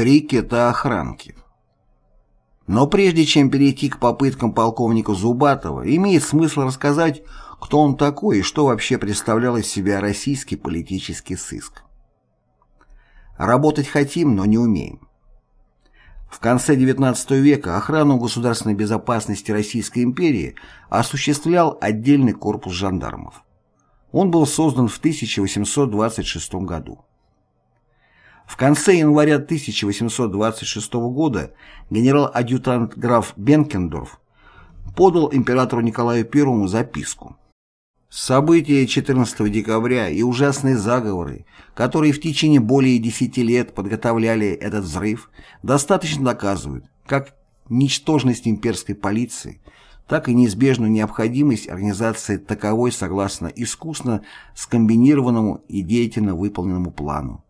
Три кита охранки. Но прежде чем перейти к попыткам полковника Зубатова, имеет смысл рассказать, кто он такой и что вообще представлял из себя российский политический сыск. Работать хотим, но не умеем. В конце XIX века охрану государственной безопасности Российской империи осуществлял отдельный корпус жандармов. Он был создан в 1826 году. В конце января 1826 года генерал-адъютант граф Бенкендорф подал императору Николаю I записку. События 14 декабря и ужасные заговоры, которые в течение более 10 лет подготовляли этот взрыв, достаточно доказывают, как ничтожность имперской полиции, так и неизбежную необходимость организации таковой согласно искусно скомбинированному и деятельно выполненному плану.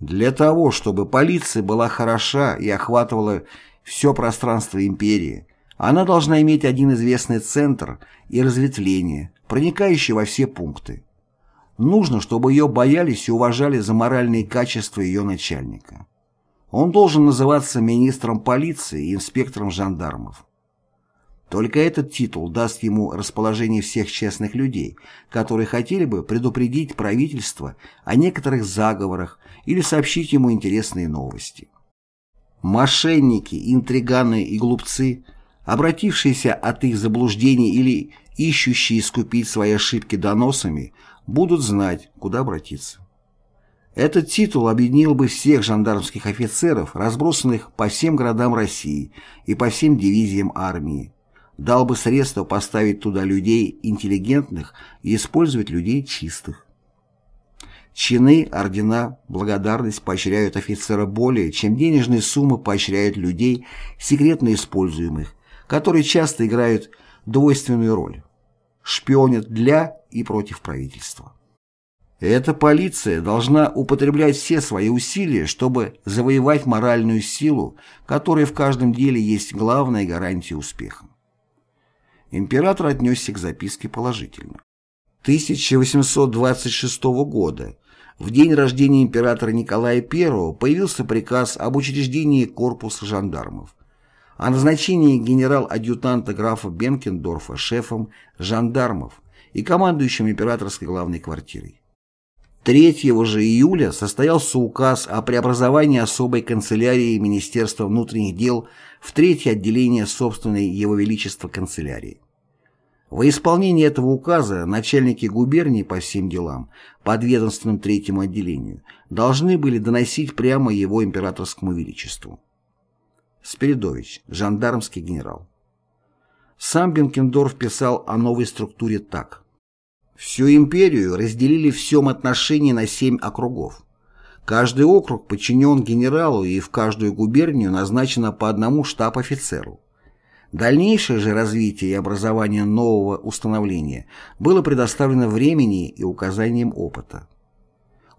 Для того, чтобы полиция была хороша и охватывала все пространство империи, она должна иметь один известный центр и разветвление, проникающий во все пункты. Нужно, чтобы ее боялись и уважали за моральные качества ее начальника. Он должен называться министром полиции и инспектором жандармов. Только этот титул даст ему расположение всех честных людей, которые хотели бы предупредить правительство о некоторых заговорах или сообщить ему интересные новости. Мошенники, интриганы и глупцы, обратившиеся от их заблуждений или ищущие искупить свои ошибки доносами, будут знать, куда обратиться. Этот титул объединил бы всех жандармских офицеров, разбросанных по всем городам России и по всем дивизиям армии, дал бы средства поставить туда людей интеллигентных и использовать людей чистых. Чины, ордена, благодарность поощряют офицера более, чем денежные суммы поощряют людей, секретно используемых, которые часто играют двойственную роль. Шпионят для и против правительства. Эта полиция должна употреблять все свои усилия, чтобы завоевать моральную силу, которая в каждом деле есть главная гарантия успеха. Император отнесся к записке положительно. 1826 года, в день рождения императора Николая I, появился приказ об учреждении корпуса жандармов, о назначении генерал-адъютанта графа Бенкендорфа шефом жандармов и командующим императорской главной квартирой. 3 же июля состоялся указ о преобразовании особой канцелярии Министерства внутренних дел в третье отделение собственной Его Величества канцелярии. Во исполнение этого указа начальники губерний по всем делам, подведомственным третьему отделению, должны были доносить прямо его императорскому величеству. Спиридович, жандармский генерал. Сам Бенкендорф писал о новой структуре так. Всю империю разделили в всем отношении на семь округов. Каждый округ подчинен генералу и в каждую губернию назначено по одному штаб-офицеру. Дальнейшее же развитие и образование нового установления было предоставлено времени и указанием опыта.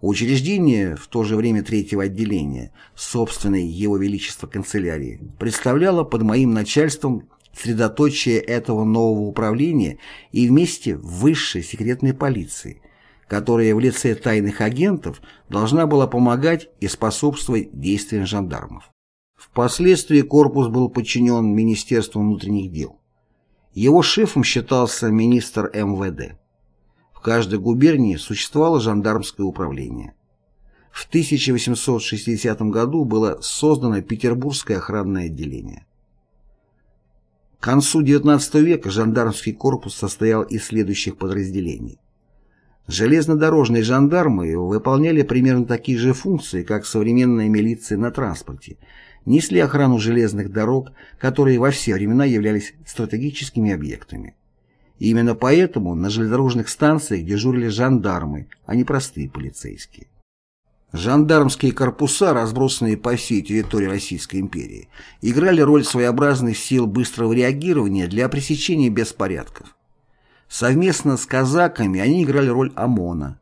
Учреждение, в то же время третьего отделения, собственной Его Величества канцелярии, представляло под моим начальством средоточие этого нового управления и вместе высшей секретной полиции, которая в лице тайных агентов должна была помогать и способствовать действиям жандармов. Впоследствии корпус был подчинен Министерству внутренних дел. Его шефом считался министр МВД. В каждой губернии существовало жандармское управление. В 1860 году было создано Петербургское охранное отделение. К концу XIX века жандармский корпус состоял из следующих подразделений. Железнодорожные жандармы выполняли примерно такие же функции, как современная милиция на транспорте, несли охрану железных дорог, которые во все времена являлись стратегическими объектами. И именно поэтому на железнодорожных станциях дежурили жандармы, а не простые полицейские. Жандармские корпуса, разбросанные по всей территории Российской империи, играли роль своеобразных сил быстрого реагирования для пресечения беспорядков. Совместно с казаками они играли роль ОМОНа.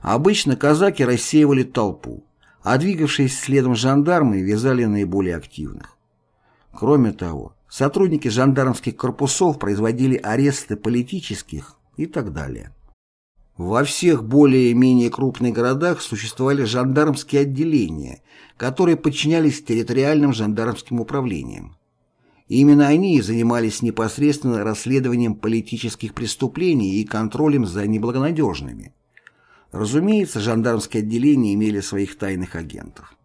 Обычно казаки рассеивали толпу, а двигавшись следом жандармы вязали наиболее активных. Кроме того, сотрудники жандармских корпусов производили аресты политических и так далее. Во всех более-менее крупных городах существовали жандармские отделения, которые подчинялись территориальным жандармским управлениям. Именно они занимались непосредственно расследованием политических преступлений и контролем за неблагонадежными. Разумеется, жандармские отделения имели своих тайных агентов.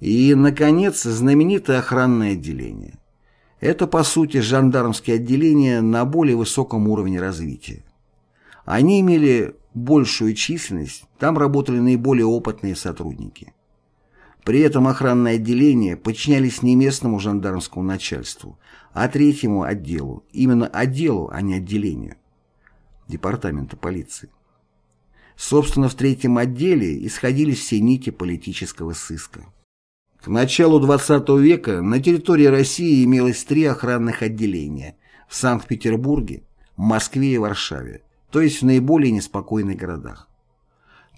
И, наконец, знаменитое охранное отделение. Это, по сути, жандармские отделения на более высоком уровне развития. Они имели большую численность, там работали наиболее опытные сотрудники. При этом охранные отделения подчинялись не местному жандармскому начальству, а третьему отделу, именно отделу, а не отделению, департамента полиции. Собственно, в третьем отделе исходились все нити политического сыска. К началу XX века на территории России имелось три охранных отделения в Санкт-Петербурге, Москве и Варшаве, то есть в наиболее неспокойных городах.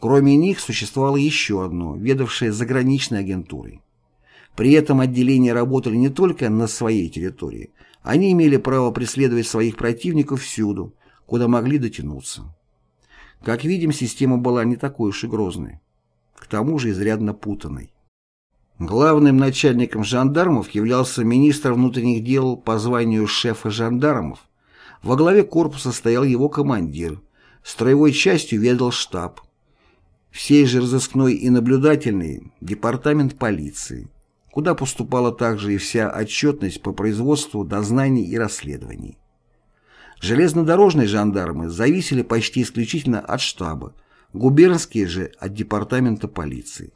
Кроме них существовало еще одно, ведавшее заграничной агентурой. При этом отделения работали не только на своей территории, они имели право преследовать своих противников всюду, куда могли дотянуться. Как видим, система была не такой уж и грозной, к тому же изрядно путанной. Главным начальником жандармов являлся министр внутренних дел по званию шефа жандармов. Во главе корпуса стоял его командир. Строевой частью ведал штаб. Всей же разыскной и наблюдательный департамент полиции, куда поступала также и вся отчетность по производству дознаний и расследований. Железнодорожные жандармы зависели почти исключительно от штаба, губернские же от департамента полиции.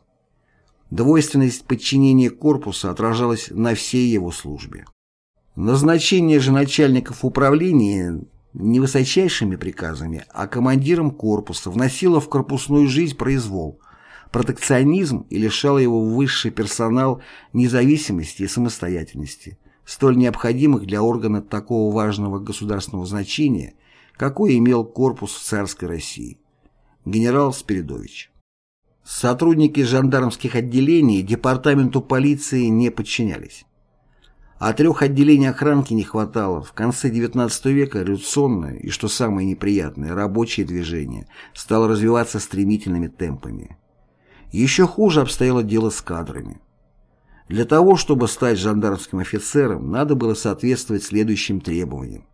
Двойственность подчинения корпуса отражалась на всей его службе. Назначение же начальников управления не высочайшими приказами, а командиром корпуса вносило в корпусную жизнь произвол, протекционизм и лишало его высший персонал независимости и самостоятельности, столь необходимых для органа такого важного государственного значения, какой имел корпус в царской России. Генерал Спиридович. Сотрудники жандармских отделений департаменту полиции не подчинялись. А трех отделений охранки не хватало. В конце XIX века революционное и, что самое неприятное, рабочее движение стало развиваться стремительными темпами. Еще хуже обстояло дело с кадрами. Для того, чтобы стать жандармским офицером, надо было соответствовать следующим требованиям.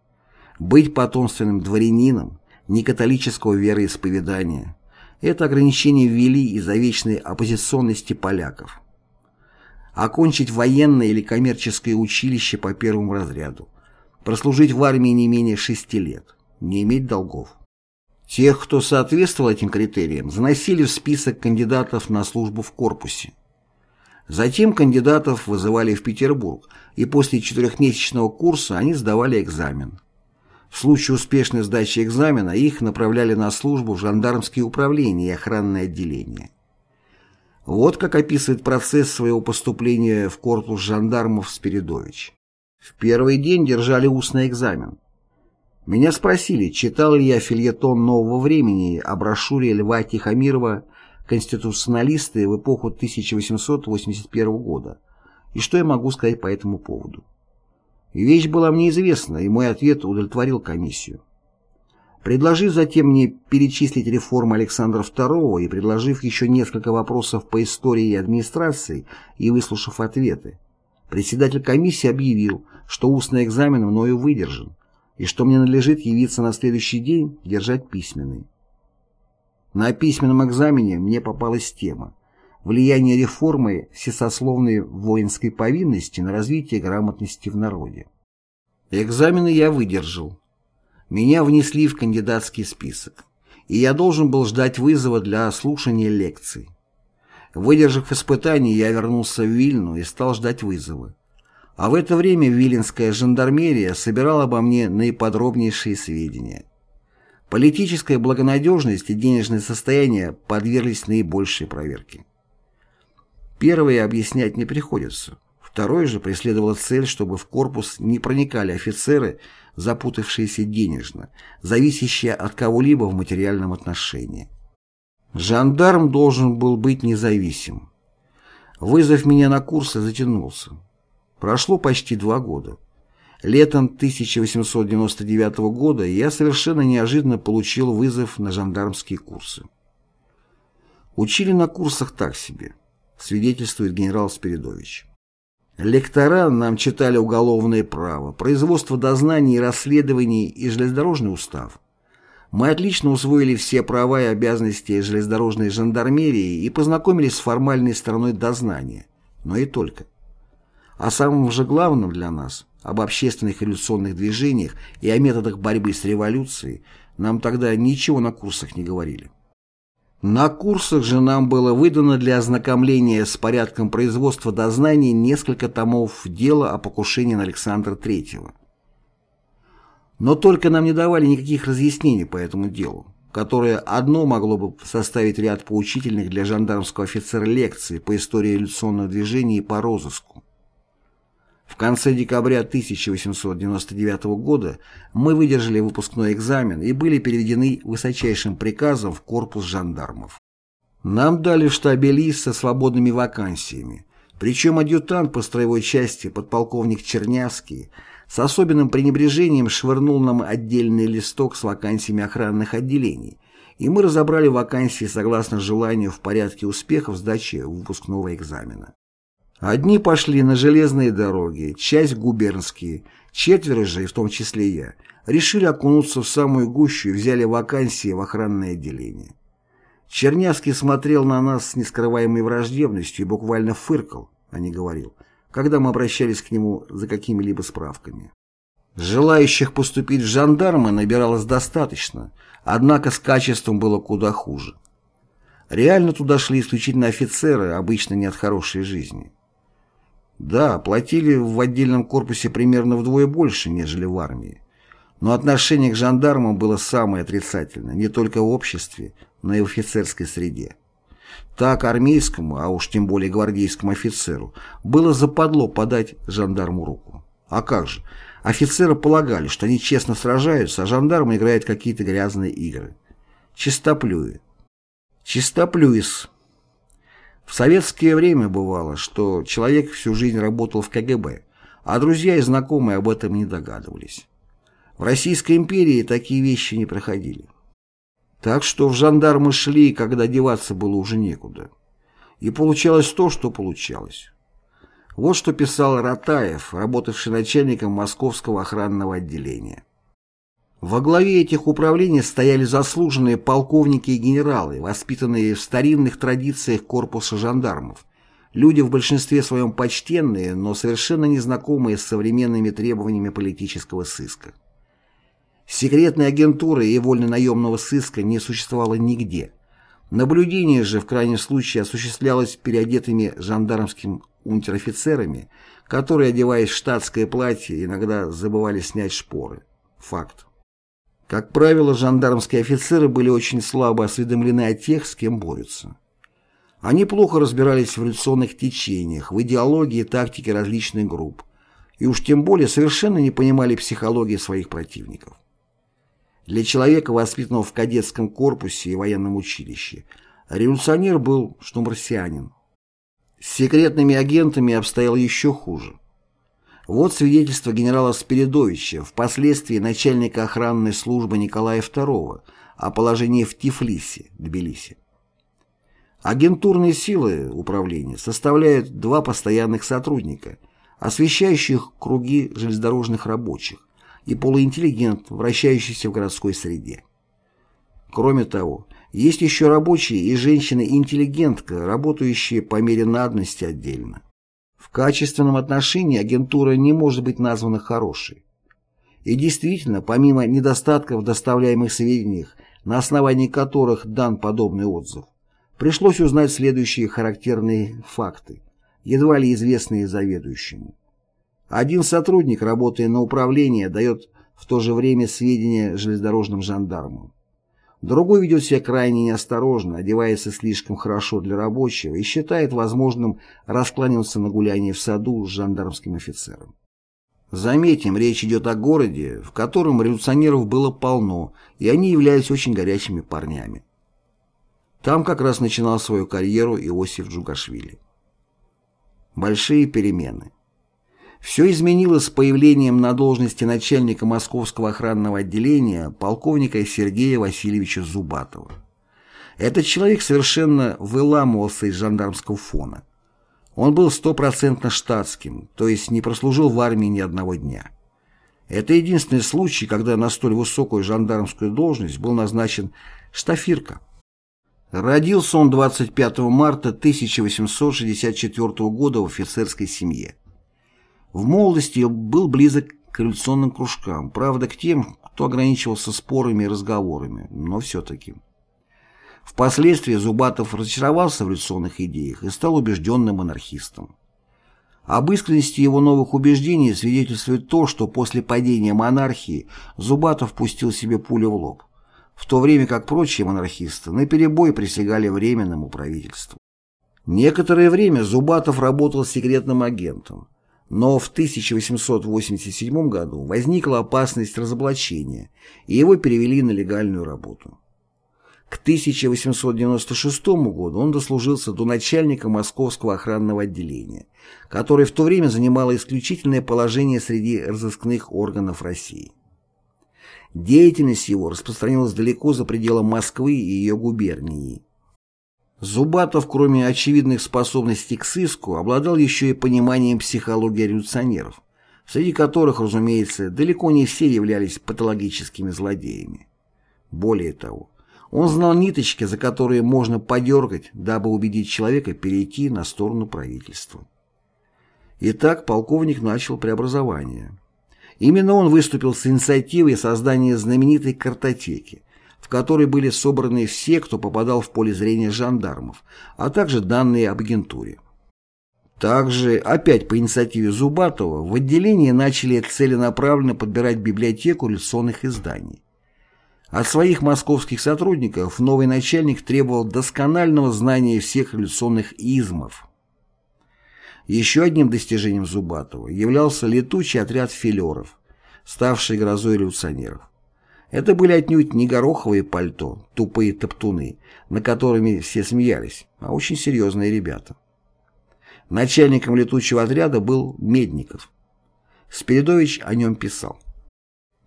Быть потомственным дворянином, не католического вероисповедания, это ограничение ввели из-за вечной оппозиционности поляков. Окончить военное или коммерческое училище по первому разряду. Прослужить в армии не менее шести лет. Не иметь долгов. Тех, кто соответствовал этим критериям, заносили в список кандидатов на службу в корпусе. Затем кандидатов вызывали в Петербург, и после четырехмесячного курса они сдавали экзамен. В случае успешной сдачи экзамена их направляли на службу в жандармские управления и охранное отделение. Вот как описывает процесс своего поступления в корпус жандармов Спиридович. В первый день держали устный экзамен. Меня спросили, читал ли я фильетон «Нового времени» о брошюре Льва Тихомирова «Конституционалисты в эпоху 1881 года» и что я могу сказать по этому поводу. Вещь была мне известна, и мой ответ удовлетворил комиссию. Предложив затем мне перечислить реформы Александра II и предложив еще несколько вопросов по истории и администрации и выслушав ответы, председатель комиссии объявил, что устный экзамен мною выдержан и что мне надлежит явиться на следующий день держать письменный. На письменном экзамене мне попалась тема влияние реформы всесословной воинской повинности на развитие грамотности в народе. Экзамены я выдержал. Меня внесли в кандидатский список, и я должен был ждать вызова для слушания лекций. Выдержав испытание, я вернулся в Вильну и стал ждать вызова. А в это время виленская жандармерия собирала обо мне наиподробнейшие сведения. Политическая благонадежность и денежное состояние подверглись наибольшей проверке. Первое объяснять не приходится. Второе же преследовало цель, чтобы в корпус не проникали офицеры, запутавшиеся денежно, зависящие от кого-либо в материальном отношении. Жандарм должен был быть независим. Вызов меня на курсы затянулся. Прошло почти два года. Летом 1899 года я совершенно неожиданно получил вызов на жандармские курсы. Учили на курсах так себе, свидетельствует генерал Спиридович. Лектора нам читали уголовное право, производство дознаний и расследований и железнодорожный устав. Мы отлично усвоили все права и обязанности железнодорожной жандармерии и познакомились с формальной стороной дознания, но и только. А самым же главным для нас, об общественных революционных движениях и о методах борьбы с революцией, нам тогда ничего на курсах не говорили. На курсах же нам было выдано для ознакомления с порядком производства дознаний несколько томов дела о покушении на Александра III. Но только нам не давали никаких разъяснений по этому делу, которое одно могло бы составить ряд поучительных для жандармского офицера лекций по истории революционного движения и по розыску. В конце декабря 1899 года мы выдержали выпускной экзамен и были переведены высочайшим приказом в корпус жандармов. Нам дали в штабе лист со свободными вакансиями, причем адъютант по строевой части подполковник Чернявский с особенным пренебрежением швырнул нам отдельный листок с вакансиями охранных отделений, и мы разобрали вакансии согласно желанию в порядке успехов сдачи выпускного экзамена. Одни пошли на железные дороги, часть губернские, четверо же, в том числе я, решили окунуться в самую гущу и взяли вакансии в охранное отделение. Чернявский смотрел на нас с нескрываемой враждебностью и буквально фыркал, а не говорил, когда мы обращались к нему за какими-либо справками. Желающих поступить в жандармы набиралось достаточно, однако с качеством было куда хуже. Реально туда шли исключительно офицеры, обычно не от хорошей жизни. Да, платили в отдельном корпусе примерно вдвое больше, нежели в армии. Но отношение к жандармам было самое отрицательное, не только в обществе, но и в офицерской среде. Так армейскому, а уж тем более гвардейскому офицеру, было западло подать жандарму руку. А как же? Офицеры полагали, что они честно сражаются, а жандармы играют какие-то грязные игры. Чистоплюи. Чистоплюис. В советское время бывало, что человек всю жизнь работал в КГБ, а друзья и знакомые об этом не догадывались. В Российской империи такие вещи не проходили. Так что в жандармы шли, когда деваться было уже некуда. И получалось то, что получалось. Вот что писал Ратаев, работавший начальником Московского охранного отделения. Во главе этих управлений стояли заслуженные полковники и генералы, воспитанные в старинных традициях корпуса жандармов, люди в большинстве своем почтенные, но совершенно незнакомые с современными требованиями политического сыска. Секретной агентуры и вольно-наемного сыска не существовало нигде. Наблюдение же в крайнем случае осуществлялось переодетыми жандармским унтер-офицерами, которые, одеваясь в штатское платье, иногда забывали снять шпоры. Факт. Как правило, жандармские офицеры были очень слабо осведомлены о тех, с кем борются. Они плохо разбирались в революционных течениях, в идеологии и тактике различных групп, и уж тем более совершенно не понимали психологии своих противников. Для человека, воспитанного в кадетском корпусе и военном училище, революционер был, что марсианин. С секретными агентами обстоял еще хуже. Вот свидетельство генерала Спиридовича, впоследствии начальника охранной службы Николая II, о положении в Тифлисе, Тбилиси. Агентурные силы управления составляют два постоянных сотрудника, освещающих круги железнодорожных рабочих, и полуинтеллигент, вращающийся в городской среде. Кроме того, есть еще рабочие и женщины-интеллигентка, работающие по мере надобности отдельно. В качественном отношении агентура не может быть названа хорошей. И действительно, помимо недостатков доставляемых сведениях, на основании которых дан подобный отзыв, пришлось узнать следующие характерные факты, едва ли известные заведующему. Один сотрудник, работая на управление, дает в то же время сведения железнодорожным жандармам. Другой ведет себя крайне неосторожно, одевается слишком хорошо для рабочего и считает возможным раскланяться на гуляние в саду с жандармским офицером. Заметим, речь идет о городе, в котором революционеров было полно, и они являлись очень горячими парнями. Там как раз начинал свою карьеру Иосиф Джугашвили. Большие перемены. Все изменилось с появлением на должности начальника Московского охранного отделения полковника Сергея Васильевича Зубатова. Этот человек совершенно выламывался из жандармского фона. Он был стопроцентно штатским, то есть не прослужил в армии ни одного дня. Это единственный случай, когда на столь высокую жандармскую должность был назначен штафирка. Родился он 25 марта 1864 года в офицерской семье. В молодости был близок к революционным кружкам, правда, к тем, кто ограничивался спорами и разговорами, но все-таки. Впоследствии Зубатов разочаровался в революционных идеях и стал убежденным анархистом. Об искренности его новых убеждений свидетельствует то, что после падения монархии Зубатов пустил себе пулю в лоб, в то время как прочие монархисты наперебой присягали Временному правительству. Некоторое время Зубатов работал секретным агентом, но в 1887 году возникла опасность разоблачения, и его перевели на легальную работу. К 1896 году он дослужился до начальника Московского охранного отделения, которое в то время занимало исключительное положение среди разыскных органов России. Деятельность его распространилась далеко за пределы Москвы и ее губернии. Зубатов, кроме очевидных способностей к сыску, обладал еще и пониманием психологии революционеров, среди которых, разумеется, далеко не все являлись патологическими злодеями. Более того, он знал ниточки, за которые можно подергать, дабы убедить человека перейти на сторону правительства. Итак, полковник начал преобразование. Именно он выступил с инициативой создания знаменитой картотеки, которой были собраны все, кто попадал в поле зрения жандармов, а также данные об агентуре. Также, опять по инициативе Зубатова, в отделении начали целенаправленно подбирать библиотеку революционных изданий. От своих московских сотрудников новый начальник требовал досконального знания всех революционных измов. Еще одним достижением Зубатова являлся летучий отряд филеров, ставший грозой революционеров. Это были отнюдь не гороховые пальто, тупые топтуны, на которыми все смеялись, а очень серьезные ребята. Начальником летучего отряда был Медников. Спиридович о нем писал.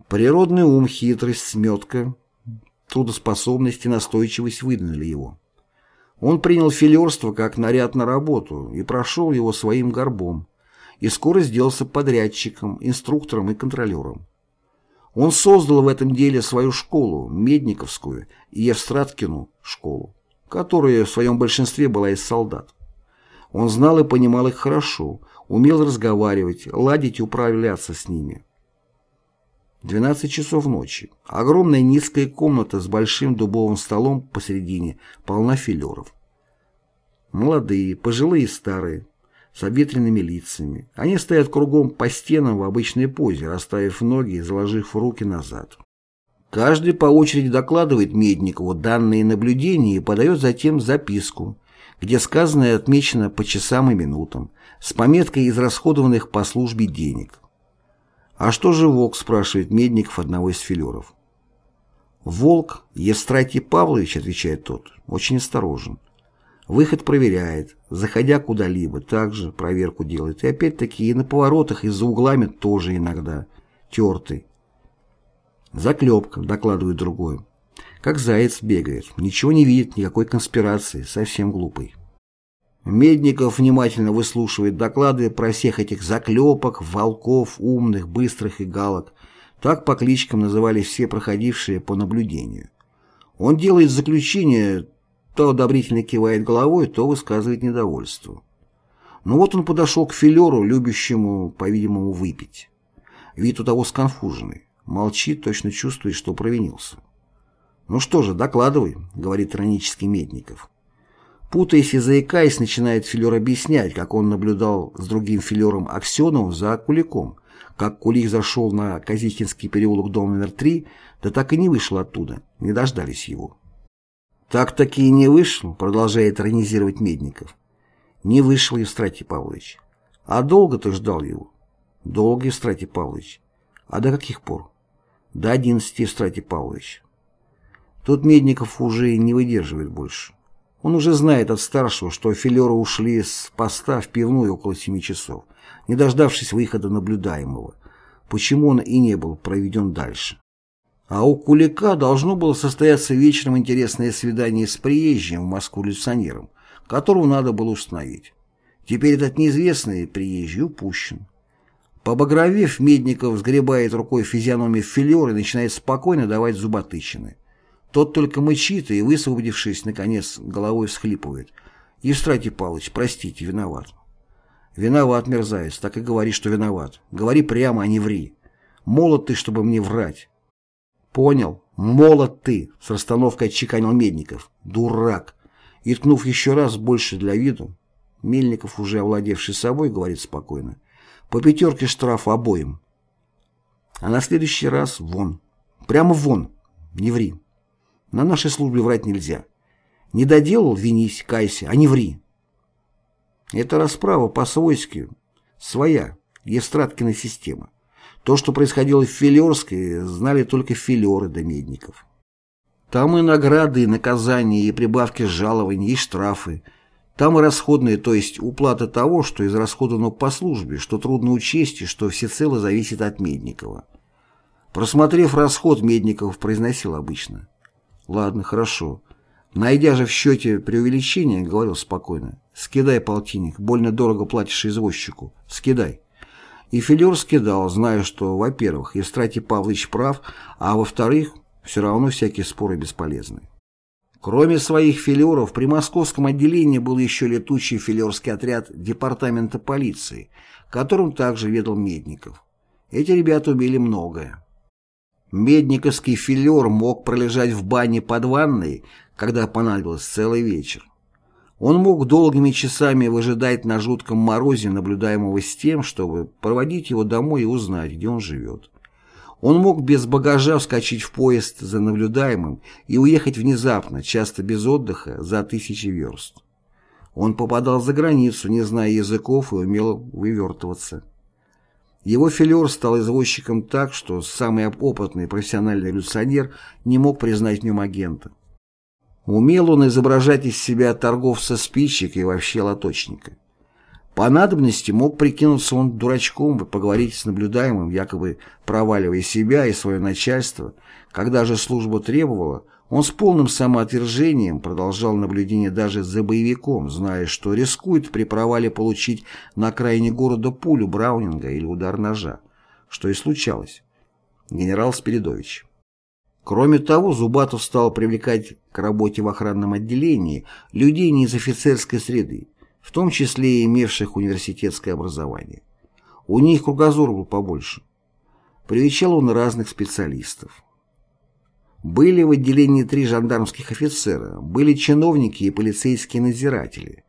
Природный ум, хитрость, сметка, трудоспособность и настойчивость выдвинули его. Он принял филерство как наряд на работу и прошел его своим горбом, и скоро сделался подрядчиком, инструктором и контролером. Он создал в этом деле свою школу, Медниковскую и Евстраткину школу, которая в своем большинстве была из солдат. Он знал и понимал их хорошо, умел разговаривать, ладить и управляться с ними. 12 часов ночи. Огромная низкая комната с большим дубовым столом посередине, полна филеров. Молодые, пожилые и старые, с обветренными лицами. Они стоят кругом по стенам в обычной позе, расставив ноги и заложив руки назад. Каждый по очереди докладывает Медникову данные наблюдения и подает затем записку, где сказанное отмечено по часам и минутам, с пометкой израсходованных по службе денег. «А что же Волк?» – спрашивает Медников одного из филеров. «Волк, Евстратий Павлович», – отвечает тот, – «очень осторожен. Выход проверяет, заходя куда-либо, также проверку делает. И опять-таки и на поворотах, и за углами тоже иногда. Тертый. Заклепка, докладывает другой. Как заяц бегает, ничего не видит, никакой конспирации, совсем глупый. Медников внимательно выслушивает доклады про всех этих заклепок, волков, умных, быстрых и галок. Так по кличкам назывались все проходившие по наблюдению. Он делает заключение, то одобрительно кивает головой, то высказывает недовольство. Ну вот он подошел к филеру, любящему, по-видимому, выпить. Вид у того сконфуженный. Молчит, точно чувствует, что провинился. «Ну что же, докладывай», — говорит иронический Медников. Путаясь и заикаясь, начинает Филер объяснять, как он наблюдал с другим Филером Аксеновым за Куликом, как Кулик зашел на Казихинский переулок дом номер 3, да так и не вышел оттуда, не дождались его. «Так-таки и не вышел», — продолжает иронизировать Медников. «Не вышел, Евстратий Павлович. А долго ты ждал его?» «Долго, Евстратий Павлович. А до каких пор?» «До одиннадцати, Евстратий Павлович». Тут Медников уже не выдерживает больше. Он уже знает от старшего, что филеры ушли с поста в пивную около семи часов, не дождавшись выхода наблюдаемого, почему он и не был проведен дальше. А у Кулика должно было состояться вечером интересное свидание с приезжим в Москву революционером, которого надо было установить. Теперь этот неизвестный приезжий упущен. Побагровев, Медников сгребает рукой физиономию филер и начинает спокойно давать зуботычины. Тот только мычит и, высвободившись, наконец, головой всхлипывает. «Евстратий Павлович, простите, виноват». «Виноват, мерзавец, так и говори, что виноват. Говори прямо, а не ври. Молод ты, чтобы мне врать». «Понял. Молод ты», — с расстановкой отчеканил Медников. «Дурак». И, ткнув еще раз больше для виду, Мельников, уже овладевший собой, говорит спокойно. «По пятерке штраф обоим». А на следующий раз вон. Прямо вон. Не ври. На нашей службе врать нельзя. Не доделал, винись, кайся, а не ври. Это расправа по-свойски, своя, Евстраткина система. То, что происходило в Филерской, знали только филеры да медников. Там и награды, и наказания, и прибавки жалований, и штрафы. Там и расходные, то есть уплата того, что израсходовано по службе, что трудно учесть и что всецело зависит от Медникова. Просмотрев расход, Медников произносил обычно. «Ладно, хорошо. Найдя же в счете преувеличение, говорил спокойно. «Скидай полтинник, больно дорого платишь извозчику. Скидай». И Филер скидал, зная, что, во-первых, Евстратий Павлович прав, а во-вторых, все равно всякие споры бесполезны. Кроме своих филеров, при московском отделении был еще летучий филерский отряд департамента полиции, которым также ведал Медников. Эти ребята умели многое. Медниковский филер мог пролежать в бане под ванной, когда понадобилось целый вечер. Он мог долгими часами выжидать на жутком морозе, наблюдаемого с тем, чтобы проводить его домой и узнать, где он живет. Он мог без багажа вскочить в поезд за наблюдаемым и уехать внезапно, часто без отдыха, за тысячи верст. Он попадал за границу, не зная языков и умел вывертываться. Его филер стал извозчиком так, что самый опытный профессиональный революционер не мог признать в нем агента. Умел он изображать из себя торговца-спичек и вообще лоточника. По надобности мог прикинуться он дурачком и поговорить с наблюдаемым, якобы проваливая себя и свое начальство. Когда же служба требовала, он с полным самоотвержением продолжал наблюдение даже за боевиком, зная, что рискует при провале получить на окраине города пулю Браунинга или удар ножа, что и случалось. Генерал Спиридович. Кроме того, Зубатов стал привлекать к работе в охранном отделении людей не из офицерской среды, в том числе и имевших университетское образование. У них кругозор был побольше. Привечал он разных специалистов. Были в отделении три жандармских офицера, были чиновники и полицейские надзиратели.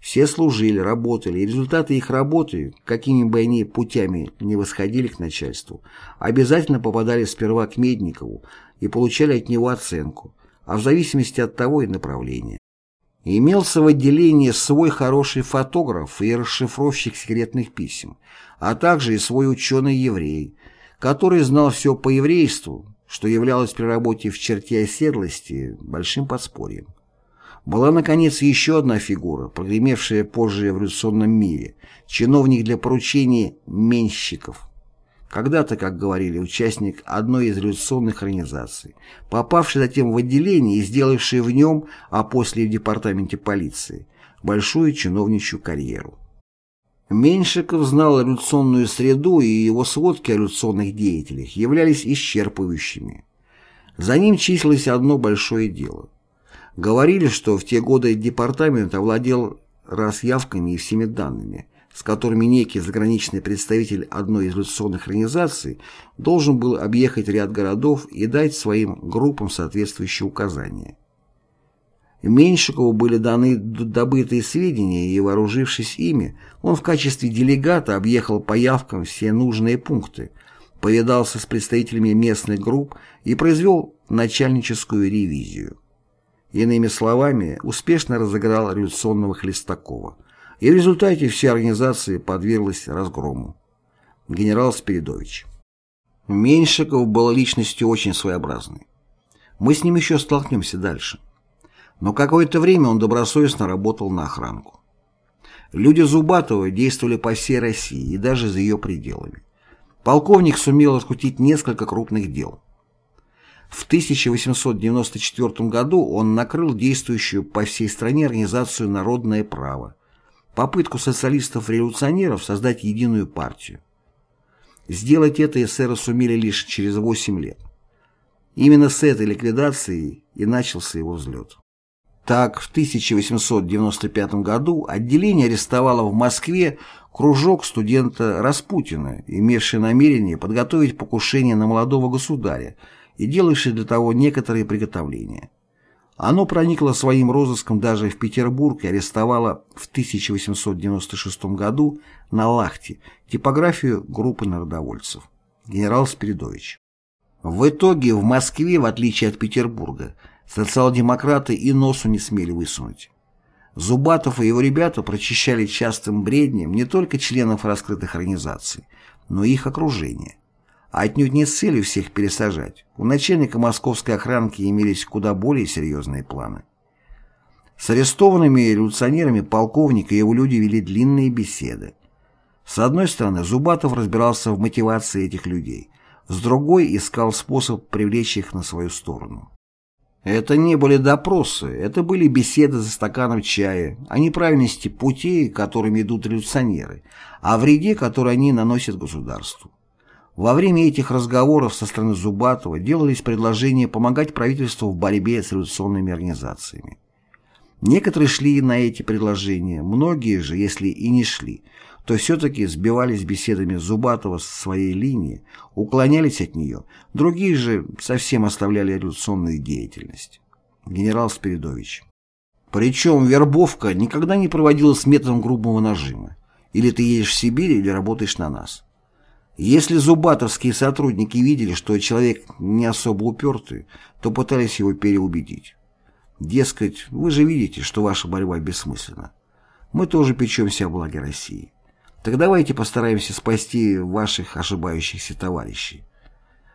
Все служили, работали, и результаты их работы, какими бы они путями не восходили к начальству, обязательно попадали сперва к Медникову и получали от него оценку, а в зависимости от того и направления. Имелся в отделении свой хороший фотограф и расшифровщик секретных писем, а также и свой ученый-еврей, который знал все по еврейству, что являлось при работе в черте оседлости большим подспорьем. Была, наконец, еще одна фигура, прогремевшая позже в революционном мире, чиновник для поручений менщиков. Когда-то, как говорили, участник одной из революционных организаций, попавший затем в отделение и сделавший в нем, а после в департаменте полиции, большую чиновничью карьеру. Меньшиков знал революционную среду, и его сводки о революционных деятелях являлись исчерпывающими. За ним числилось одно большое дело – Говорили, что в те годы департамент овладел разъявками и всеми данными, с которыми некий заграничный представитель одной из революционных организаций должен был объехать ряд городов и дать своим группам соответствующие указания. Меньшикову были даны добытые сведения, и, вооружившись ими, он в качестве делегата объехал по явкам все нужные пункты, повидался с представителями местных групп и произвел начальническую ревизию. Иными словами, успешно разыграл революционного Хлестакова, и в результате вся организация подверглась разгрому. Генерал Спиридович. Меньшиков был личностью очень своеобразной. Мы с ним еще столкнемся дальше. Но какое-то время он добросовестно работал на охранку. Люди Зубатова действовали по всей России и даже за ее пределами. Полковник сумел раскрутить несколько крупных дел. В 1894 году он накрыл действующую по всей стране организацию «Народное право», попытку социалистов-революционеров создать единую партию. Сделать это эсеры сумели лишь через 8 лет. Именно с этой ликвидацией и начался его взлет. Так, в 1895 году отделение арестовало в Москве кружок студента Распутина, имевший намерение подготовить покушение на молодого государя и делавший для того некоторые приготовления. Оно проникло своим розыском даже в Петербург и арестовало в 1896 году на Лахте типографию группы народовольцев генерал Спиридович. В итоге в Москве, в отличие от Петербурга, социал-демократы и носу не смели высунуть. Зубатов и его ребята прочищали частым бреднем не только членов раскрытых организаций, но и их окружение. А отнюдь не с целью всех пересажать. У начальника московской охранки имелись куда более серьезные планы. С арестованными революционерами полковник и его люди вели длинные беседы. С одной стороны, Зубатов разбирался в мотивации этих людей, с другой искал способ привлечь их на свою сторону. Это не были допросы, это были беседы за стаканом чая о неправильности путей, которыми идут революционеры, о вреде, который они наносят государству. Во время этих разговоров со стороны Зубатова делались предложения помогать правительству в борьбе с революционными организациями. Некоторые шли на эти предложения, многие же, если и не шли, то все-таки сбивались беседами Зубатова с своей линии, уклонялись от нее, другие же совсем оставляли революционную деятельность. Генерал Спиридович. Причем вербовка никогда не проводилась методом грубого нажима. Или ты едешь в Сибирь, или работаешь на нас. Если зубатовские сотрудники видели, что человек не особо упертый, то пытались его переубедить. Дескать, вы же видите, что ваша борьба бессмысленна. Мы тоже печемся о благе России. Так давайте постараемся спасти ваших ошибающихся товарищей.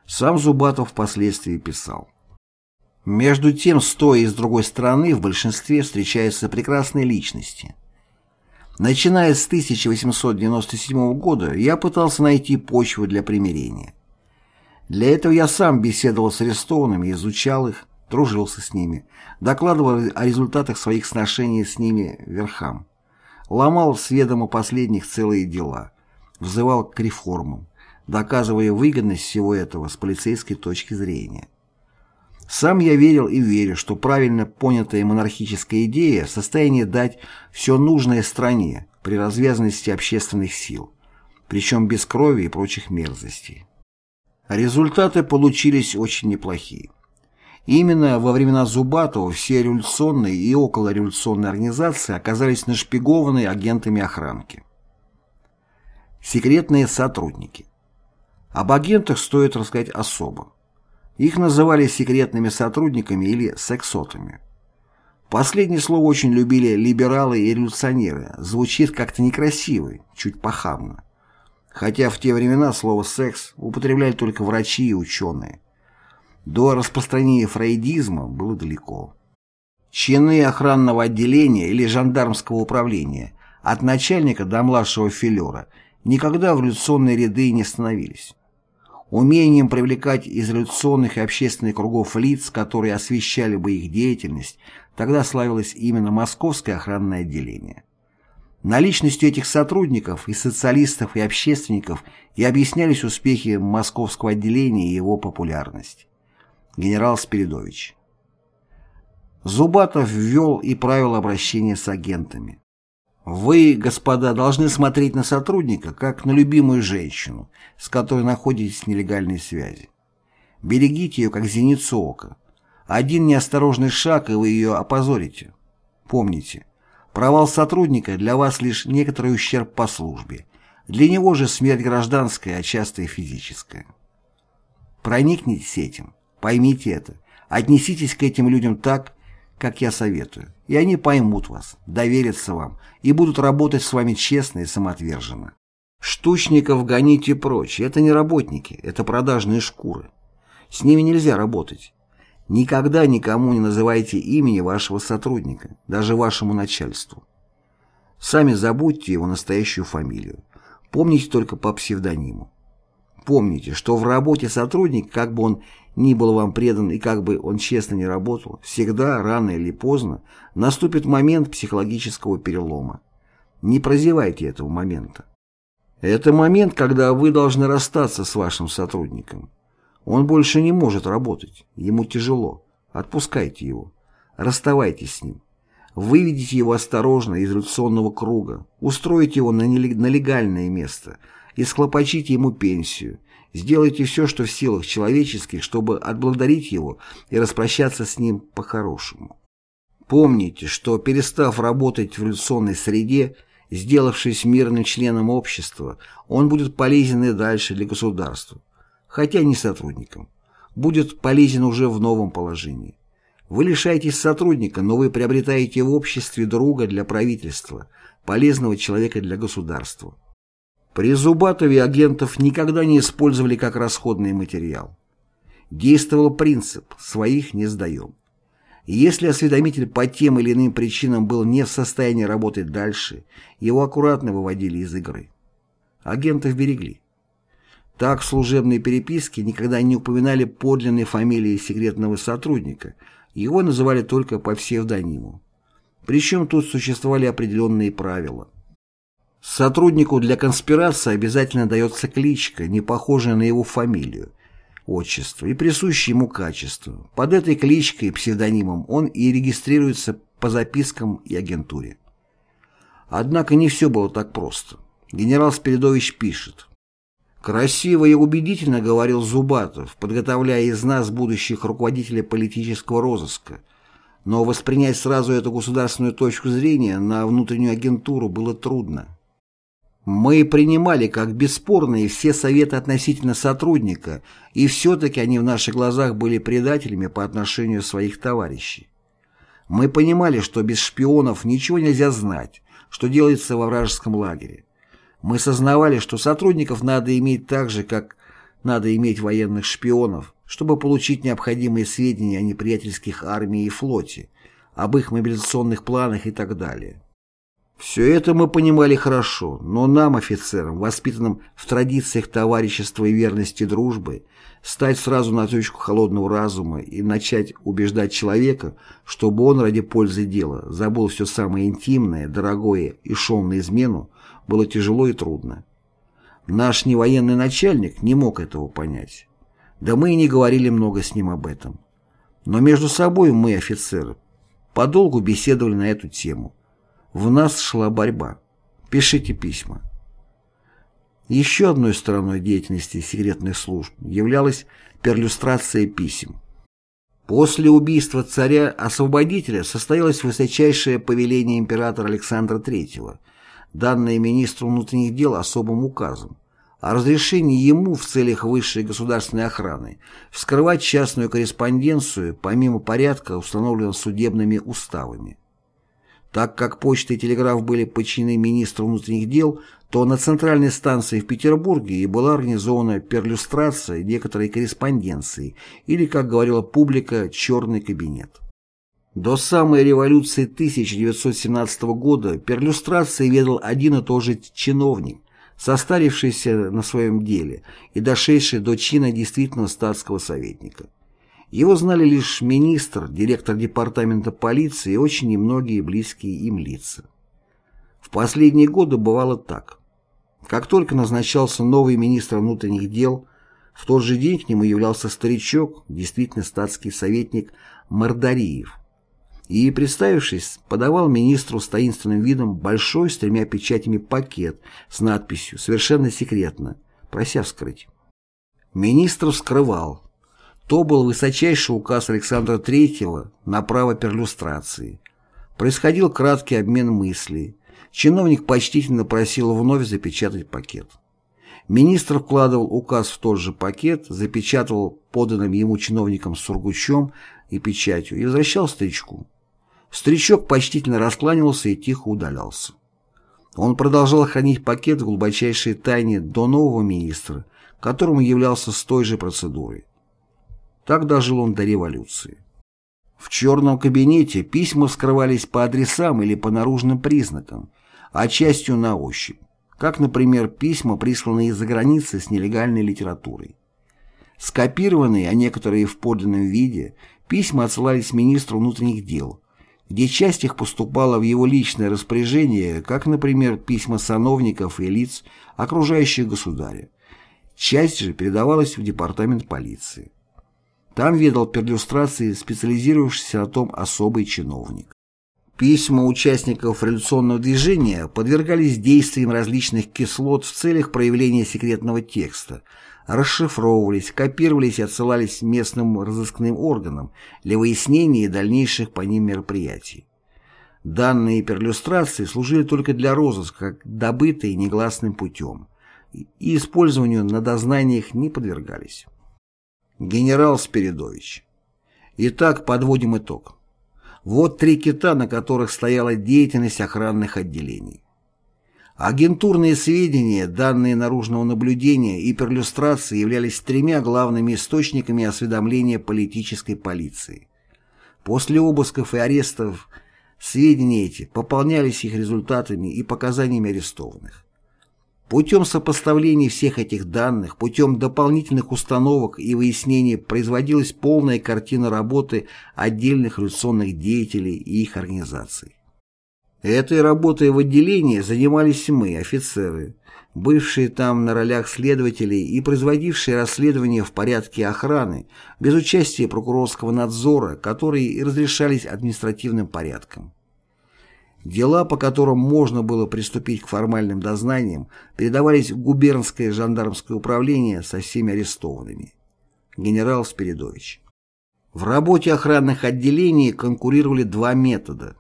Сам Зубатов впоследствии писал. Между тем, стоя и с другой стороны, в большинстве встречаются прекрасные личности. Начиная с 1897 года, я пытался найти почву для примирения. Для этого я сам беседовал с арестованными, изучал их, дружился с ними, докладывал о результатах своих сношений с ними верхам ломал с ведома последних целые дела, взывал к реформам, доказывая выгодность всего этого с полицейской точки зрения. Сам я верил и верю, что правильно понятая монархическая идея в состоянии дать все нужное стране при развязанности общественных сил, причем без крови и прочих мерзостей. Результаты получились очень неплохие. Именно во времена Зубатова все революционные и околореволюционные организации оказались нашпигованы агентами охранки. Секретные сотрудники. Об агентах стоит рассказать особо. Их называли секретными сотрудниками или сексотами. Последнее слово очень любили либералы и революционеры. Звучит как-то некрасиво, чуть похабно. Хотя в те времена слово «секс» употребляли только врачи и ученые. До распространения фрейдизма было далеко. Чины охранного отделения или жандармского управления от начальника до младшего филера никогда в революционные ряды не становились. Умением привлекать из революционных и общественных кругов лиц, которые освещали бы их деятельность, тогда славилось именно Московское охранное отделение. Наличностью этих сотрудников и социалистов и общественников и объяснялись успехи Московского отделения и его популярность генерал Спиридович. Зубатов ввел и правил обращения с агентами. Вы, господа, должны смотреть на сотрудника, как на любимую женщину, с которой находитесь в нелегальной связи. Берегите ее, как зеницу ока. Один неосторожный шаг, и вы ее опозорите. Помните, провал сотрудника для вас лишь некоторый ущерб по службе. Для него же смерть гражданская, а часто и физическая. Проникнитесь этим. Поймите это. Отнеситесь к этим людям так, как я советую, и они поймут вас, доверятся вам и будут работать с вами честно и самоотверженно. Штучников гоните прочь, это не работники, это продажные шкуры. С ними нельзя работать. Никогда никому не называйте имени вашего сотрудника, даже вашему начальству. Сами забудьте его настоящую фамилию. Помните только по псевдониму. Помните, что в работе сотрудник, как бы он ни был вам предан и как бы он честно не работал, всегда, рано или поздно, наступит момент психологического перелома. Не прозевайте этого момента. Это момент, когда вы должны расстаться с вашим сотрудником. Он больше не может работать, ему тяжело. Отпускайте его. Расставайтесь с ним. Выведите его осторожно из революционного круга, устройте его на, легальное место и схлопочите ему пенсию. Сделайте все, что в силах человеческих, чтобы отблагодарить его и распрощаться с ним по-хорошему. Помните, что перестав работать в революционной среде, сделавшись мирным членом общества, он будет полезен и дальше для государства, хотя не сотрудником, будет полезен уже в новом положении. Вы лишаетесь сотрудника, но вы приобретаете в обществе друга для правительства, полезного человека для государства. При Зубатове агентов никогда не использовали как расходный материал. Действовал принцип «своих не сдаем». Если осведомитель по тем или иным причинам был не в состоянии работать дальше, его аккуратно выводили из игры. Агентов берегли. Так в служебной переписке никогда не упоминали подлинной фамилии секретного сотрудника – его называли только по псевдониму. Причем тут существовали определенные правила. Сотруднику для конспирации обязательно дается кличка, не похожая на его фамилию, отчество и присущее ему качество. Под этой кличкой и псевдонимом он и регистрируется по запискам и агентуре. Однако не все было так просто. Генерал Спиридович пишет. Красиво и убедительно говорил Зубатов, подготовляя из нас будущих руководителей политического розыска. Но воспринять сразу эту государственную точку зрения на внутреннюю агентуру было трудно. Мы принимали как бесспорные все советы относительно сотрудника, и все-таки они в наших глазах были предателями по отношению своих товарищей. Мы понимали, что без шпионов ничего нельзя знать, что делается во вражеском лагере. Мы сознавали, что сотрудников надо иметь так же, как надо иметь военных шпионов, чтобы получить необходимые сведения о неприятельских армии и флоте, об их мобилизационных планах и так далее. Все это мы понимали хорошо, но нам, офицерам, воспитанным в традициях товарищества и верности дружбы, стать сразу на точку холодного разума и начать убеждать человека, чтобы он ради пользы дела забыл все самое интимное, дорогое и шел на измену, было тяжело и трудно. Наш невоенный начальник не мог этого понять. Да мы и не говорили много с ним об этом. Но между собой мы, офицеры, подолгу беседовали на эту тему. В нас шла борьба. Пишите письма. Еще одной стороной деятельности секретных служб являлась перлюстрация писем. После убийства царя-освободителя состоялось высочайшее повеление императора Александра III – данное министру внутренних дел особым указом, о разрешении ему в целях высшей государственной охраны вскрывать частную корреспонденцию помимо порядка, установленного судебными уставами. Так как почта и телеграф были подчинены министру внутренних дел, то на центральной станции в Петербурге и была организована перлюстрация некоторой корреспонденции или, как говорила публика, «черный кабинет». До самой революции 1917 года перлюстрацией ведал один и тот же чиновник, состарившийся на своем деле и дошедший до чина действительно статского советника. Его знали лишь министр, директор департамента полиции и очень немногие близкие им лица. В последние годы бывало так. Как только назначался новый министр внутренних дел, в тот же день к нему являлся старичок, действительно статский советник Мордариев – и, представившись, подавал министру с таинственным видом большой с тремя печатями пакет с надписью «Совершенно секретно», прося вскрыть. Министр вскрывал. То был высочайший указ Александра III на право перлюстрации. Происходил краткий обмен мыслей. Чиновник почтительно просил вновь запечатать пакет. Министр вкладывал указ в тот же пакет, запечатывал поданным ему чиновникам сургучом и печатью и возвращал старичку. Старичок почтительно раскланивался и тихо удалялся. Он продолжал хранить пакет в глубочайшей тайне до нового министра, которому являлся с той же процедурой. Так дожил он до революции. В черном кабинете письма скрывались по адресам или по наружным признакам, а частью на ощупь, как, например, письма, присланные из-за границы с нелегальной литературой. Скопированные, а некоторые в подлинном виде, письма отсылались министру внутренних дел, где часть их поступала в его личное распоряжение, как, например, письма сановников и лиц, окружающих государя. Часть же передавалась в департамент полиции. Там ведал перлюстрацией специализировавшийся на том особый чиновник. Письма участников революционного движения подвергались действиям различных кислот в целях проявления секретного текста, расшифровывались, копировались и отсылались местным разыскным органам для выяснения дальнейших по ним мероприятий. Данные перлюстрации служили только для розыска, как добытые негласным путем, и использованию на дознаниях не подвергались. Генерал Спиридович. Итак, подводим итог. Вот три кита, на которых стояла деятельность охранных отделений. Агентурные сведения, данные наружного наблюдения и перлюстрации являлись тремя главными источниками осведомления политической полиции. После обысков и арестов сведения эти пополнялись их результатами и показаниями арестованных. Путем сопоставления всех этих данных, путем дополнительных установок и выяснений производилась полная картина работы отдельных революционных деятелей и их организаций. Этой работой в отделении занимались мы, офицеры, бывшие там на ролях следователей и производившие расследования в порядке охраны, без участия прокурорского надзора, которые разрешались административным порядком. Дела, по которым можно было приступить к формальным дознаниям, передавались в губернское жандармское управление со всеми арестованными. Генерал Спиридович. В работе охранных отделений конкурировали два метода.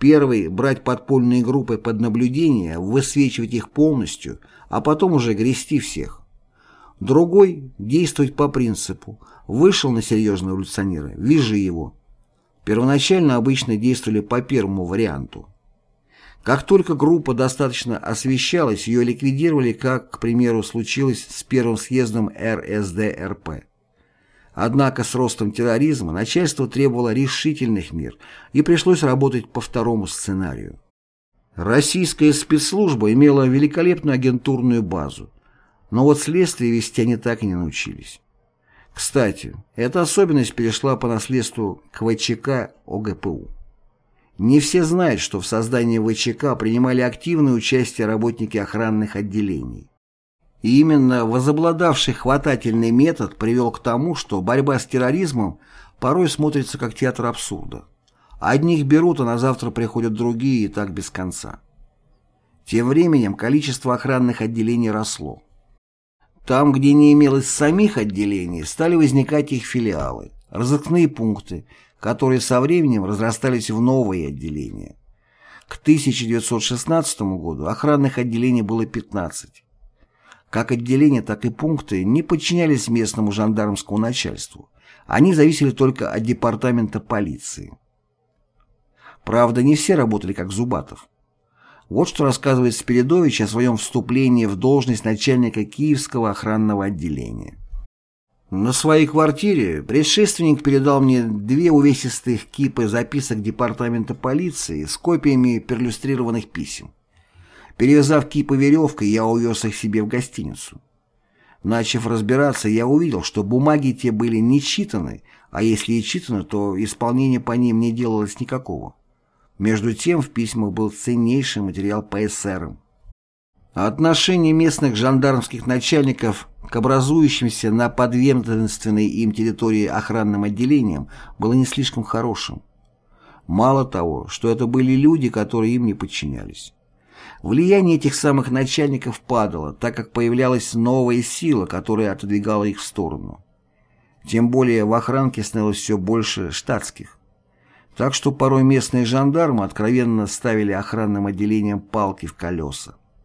Первый – брать подпольные группы под наблюдение, высвечивать их полностью, а потом уже грести всех. Другой – действовать по принципу «вышел на серьезного революционера, вяжи его». Первоначально обычно действовали по первому варианту. Как только группа достаточно освещалась, ее ликвидировали, как, к примеру, случилось с первым съездом РСДРП. Однако с ростом терроризма начальство требовало решительных мер, и пришлось работать по второму сценарию. Российская спецслужба имела великолепную агентурную базу, но вот следствие вести они так и не научились. Кстати, эта особенность перешла по наследству к ВЧК ОГПУ. Не все знают, что в создании ВЧК принимали активное участие работники охранных отделений. И именно возобладавший хватательный метод привел к тому, что борьба с терроризмом порой смотрится как театр абсурда. Одних берут, а на завтра приходят другие, и так без конца. Тем временем количество охранных отделений росло. Там, где не имелось самих отделений, стали возникать их филиалы, разыскные пункты, которые со временем разрастались в новые отделения. К 1916 году охранных отделений было 15. Как отделения, так и пункты не подчинялись местному жандармскому начальству. Они зависели только от департамента полиции. Правда, не все работали как Зубатов. Вот что рассказывает Спиридович о своем вступлении в должность начальника Киевского охранного отделения. На своей квартире предшественник передал мне две увесистых кипы записок департамента полиции с копиями перлюстрированных писем. Перевязав кипы веревкой, я увез их себе в гостиницу. Начав разбираться, я увидел, что бумаги те были не читаны, а если и читаны, то исполнение по ним не делалось никакого. Между тем в письмах был ценнейший материал по эсерам. Отношение местных жандармских начальников к образующимся на подведомственной им территории охранным отделениям было не слишком хорошим. Мало того, что это были люди, которые им не подчинялись. Влияние этих самых начальников падало, так как появлялась новая сила, которая отодвигала их в сторону. Тем более в охранке становилось все больше штатских. Так что порой местные жандармы откровенно ставили охранным отделением палки в колеса.